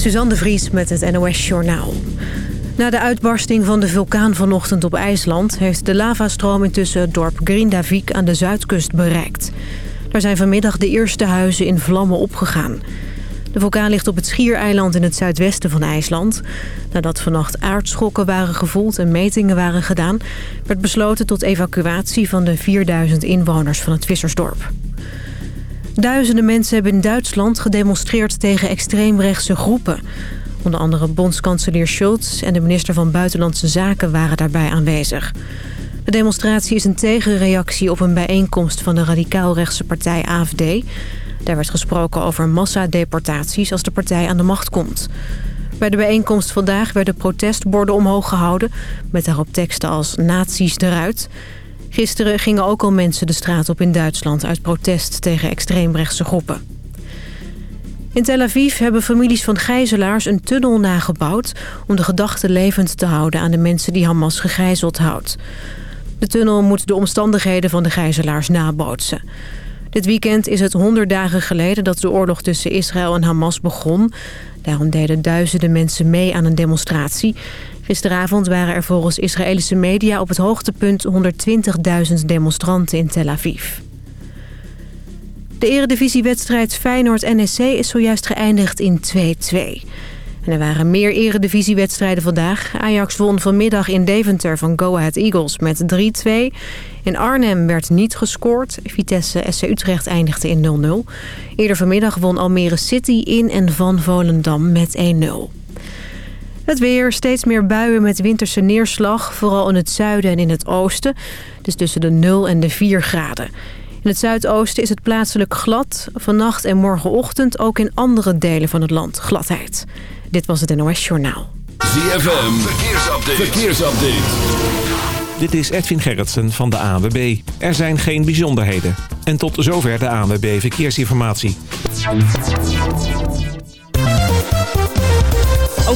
Suzanne de Vries met het NOS Journaal. Na de uitbarsting van de vulkaan vanochtend op IJsland... heeft de lavastroom intussen het dorp Grindavik aan de zuidkust bereikt. Daar zijn vanmiddag de eerste huizen in vlammen opgegaan. De vulkaan ligt op het Schiereiland in het zuidwesten van IJsland. Nadat vannacht aardschokken waren gevoeld en metingen waren gedaan... werd besloten tot evacuatie van de 4000 inwoners van het vissersdorp. Duizenden mensen hebben in Duitsland gedemonstreerd tegen extreemrechtse groepen. Onder andere bondskanselier Schulz en de minister van Buitenlandse Zaken waren daarbij aanwezig. De demonstratie is een tegenreactie op een bijeenkomst van de radicaalrechtse partij AFD. Daar werd gesproken over massadeportaties als de partij aan de macht komt. Bij de bijeenkomst vandaag werden protestborden omhoog gehouden... met daarop teksten als nazi's eruit... Gisteren gingen ook al mensen de straat op in Duitsland... uit protest tegen extreemrechtse groepen. In Tel Aviv hebben families van gijzelaars een tunnel nagebouwd... om de gedachte levend te houden aan de mensen die Hamas gegijzeld houdt. De tunnel moet de omstandigheden van de gijzelaars nabootsen. Dit weekend is het 100 dagen geleden dat de oorlog tussen Israël en Hamas begon. Daarom deden duizenden mensen mee aan een demonstratie. Gisteravond waren er volgens Israëlische media op het hoogtepunt 120.000 demonstranten in Tel Aviv. De eredivisiewedstrijd Feyenoord-NSC is zojuist geëindigd in 2-2. En er waren meer eredivisiewedstrijden vandaag. Ajax won vanmiddag in Deventer van Go Ahead Eagles met 3-2. In Arnhem werd niet gescoord. Vitesse SC Utrecht eindigde in 0-0. Eerder vanmiddag won Almere City in en van Volendam met 1-0. Het weer, steeds meer buien met winterse neerslag. Vooral in het zuiden en in het oosten. Dus tussen de 0 en de 4 graden. In het zuidoosten is het plaatselijk glad. Vannacht en morgenochtend ook in andere delen van het land gladheid. Dit was het NOS Journaal. ZFM, verkeersupdate. verkeersupdate. Dit is Edwin Gerritsen van de ANWB. Er zijn geen bijzonderheden. En tot zover de ANWB Verkeersinformatie.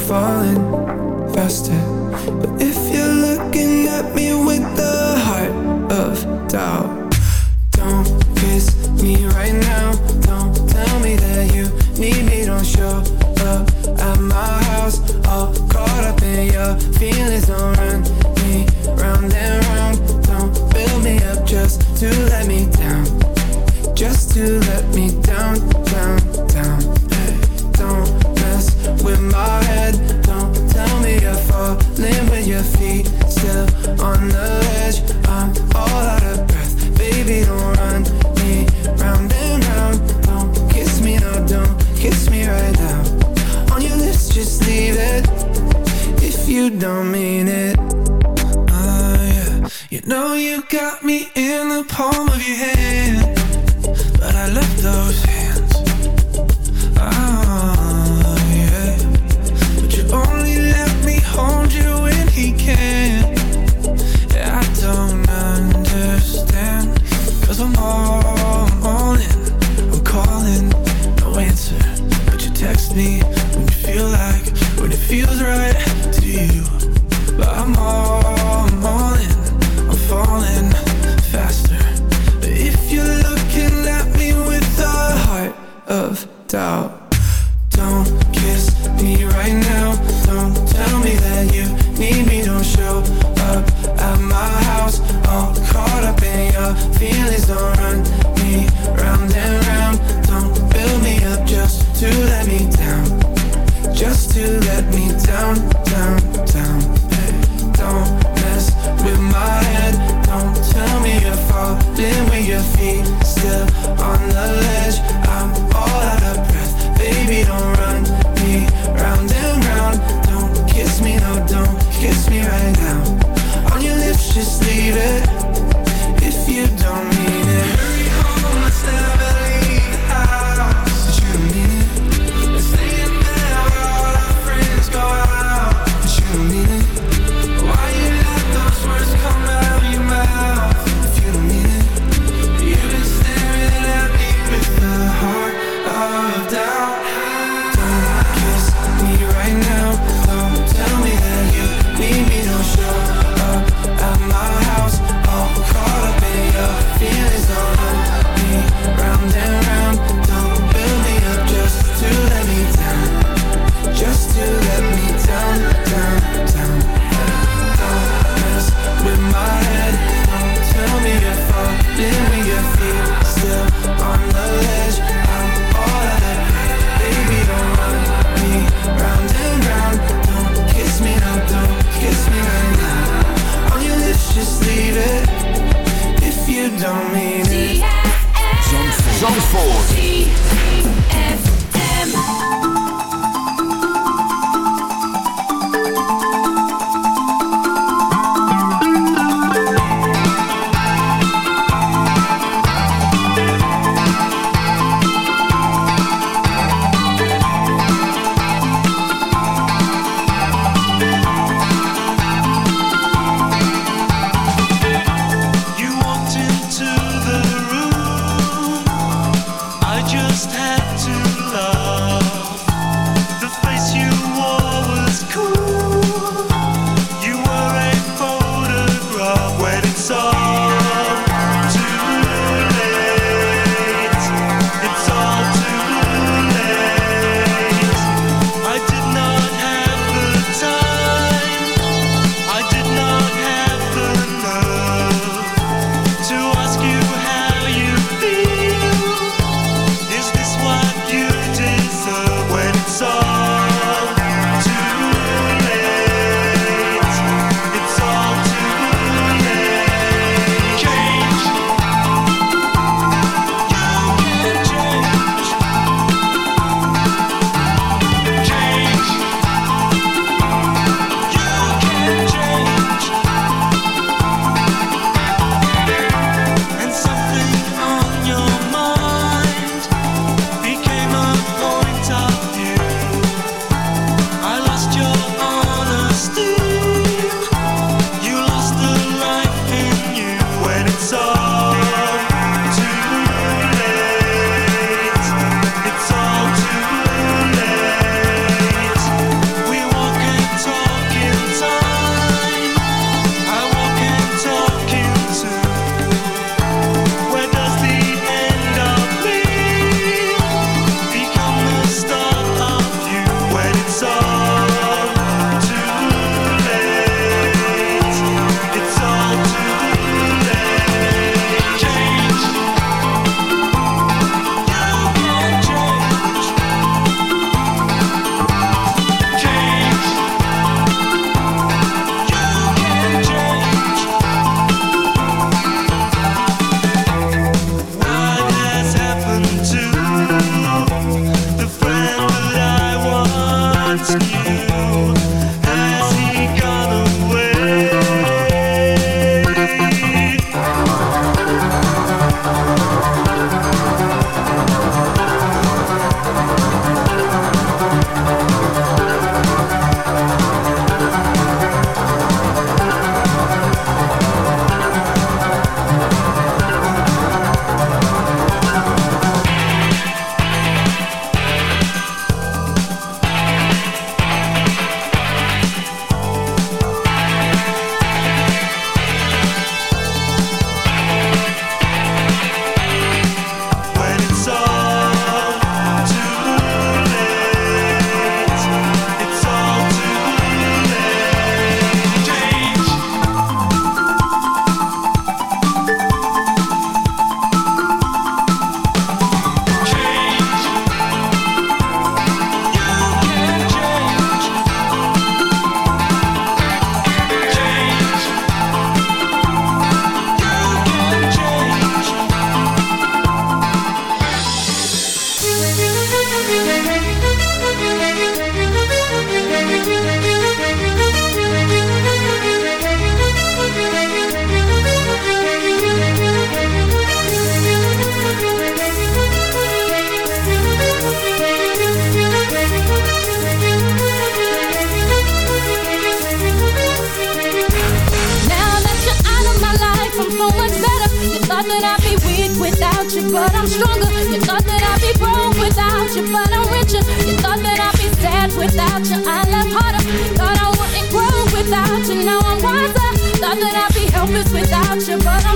Falling faster But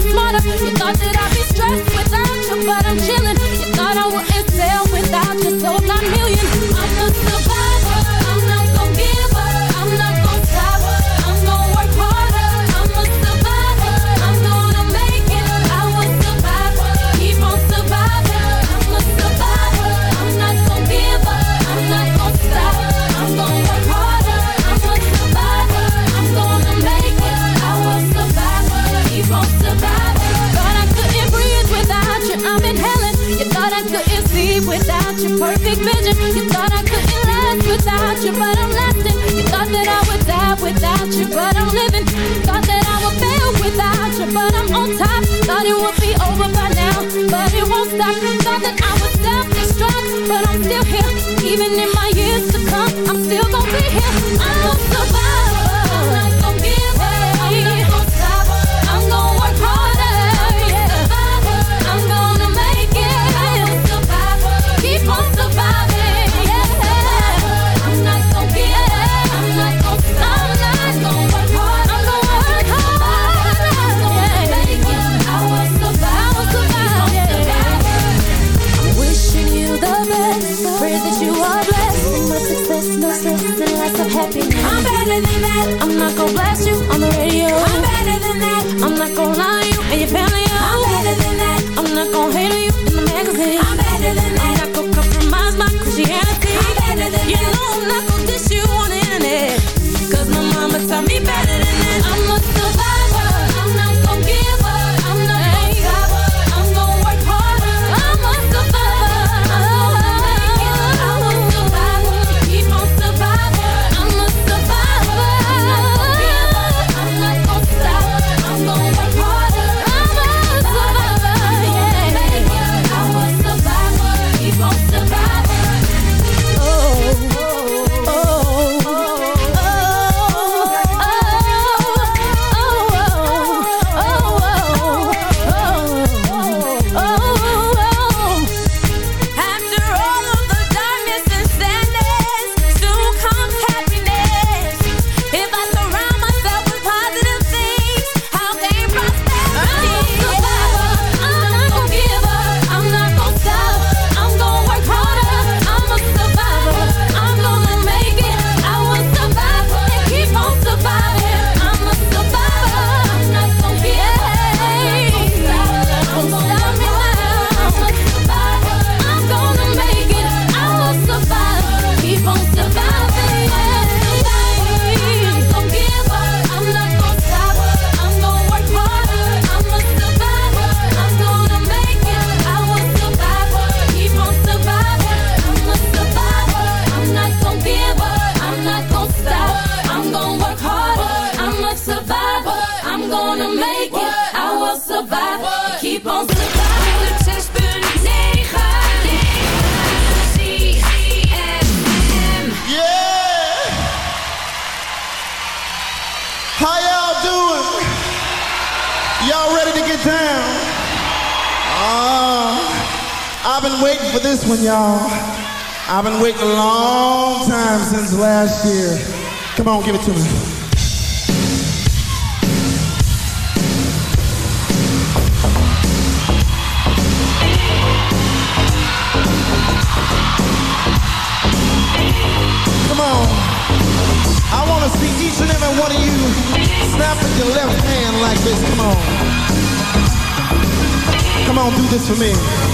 Smarter You thought that I'd be stressed. Even in my Come on, give it to me. each and every one of you snap with your left hand like this. Come on. Come on, do this for me.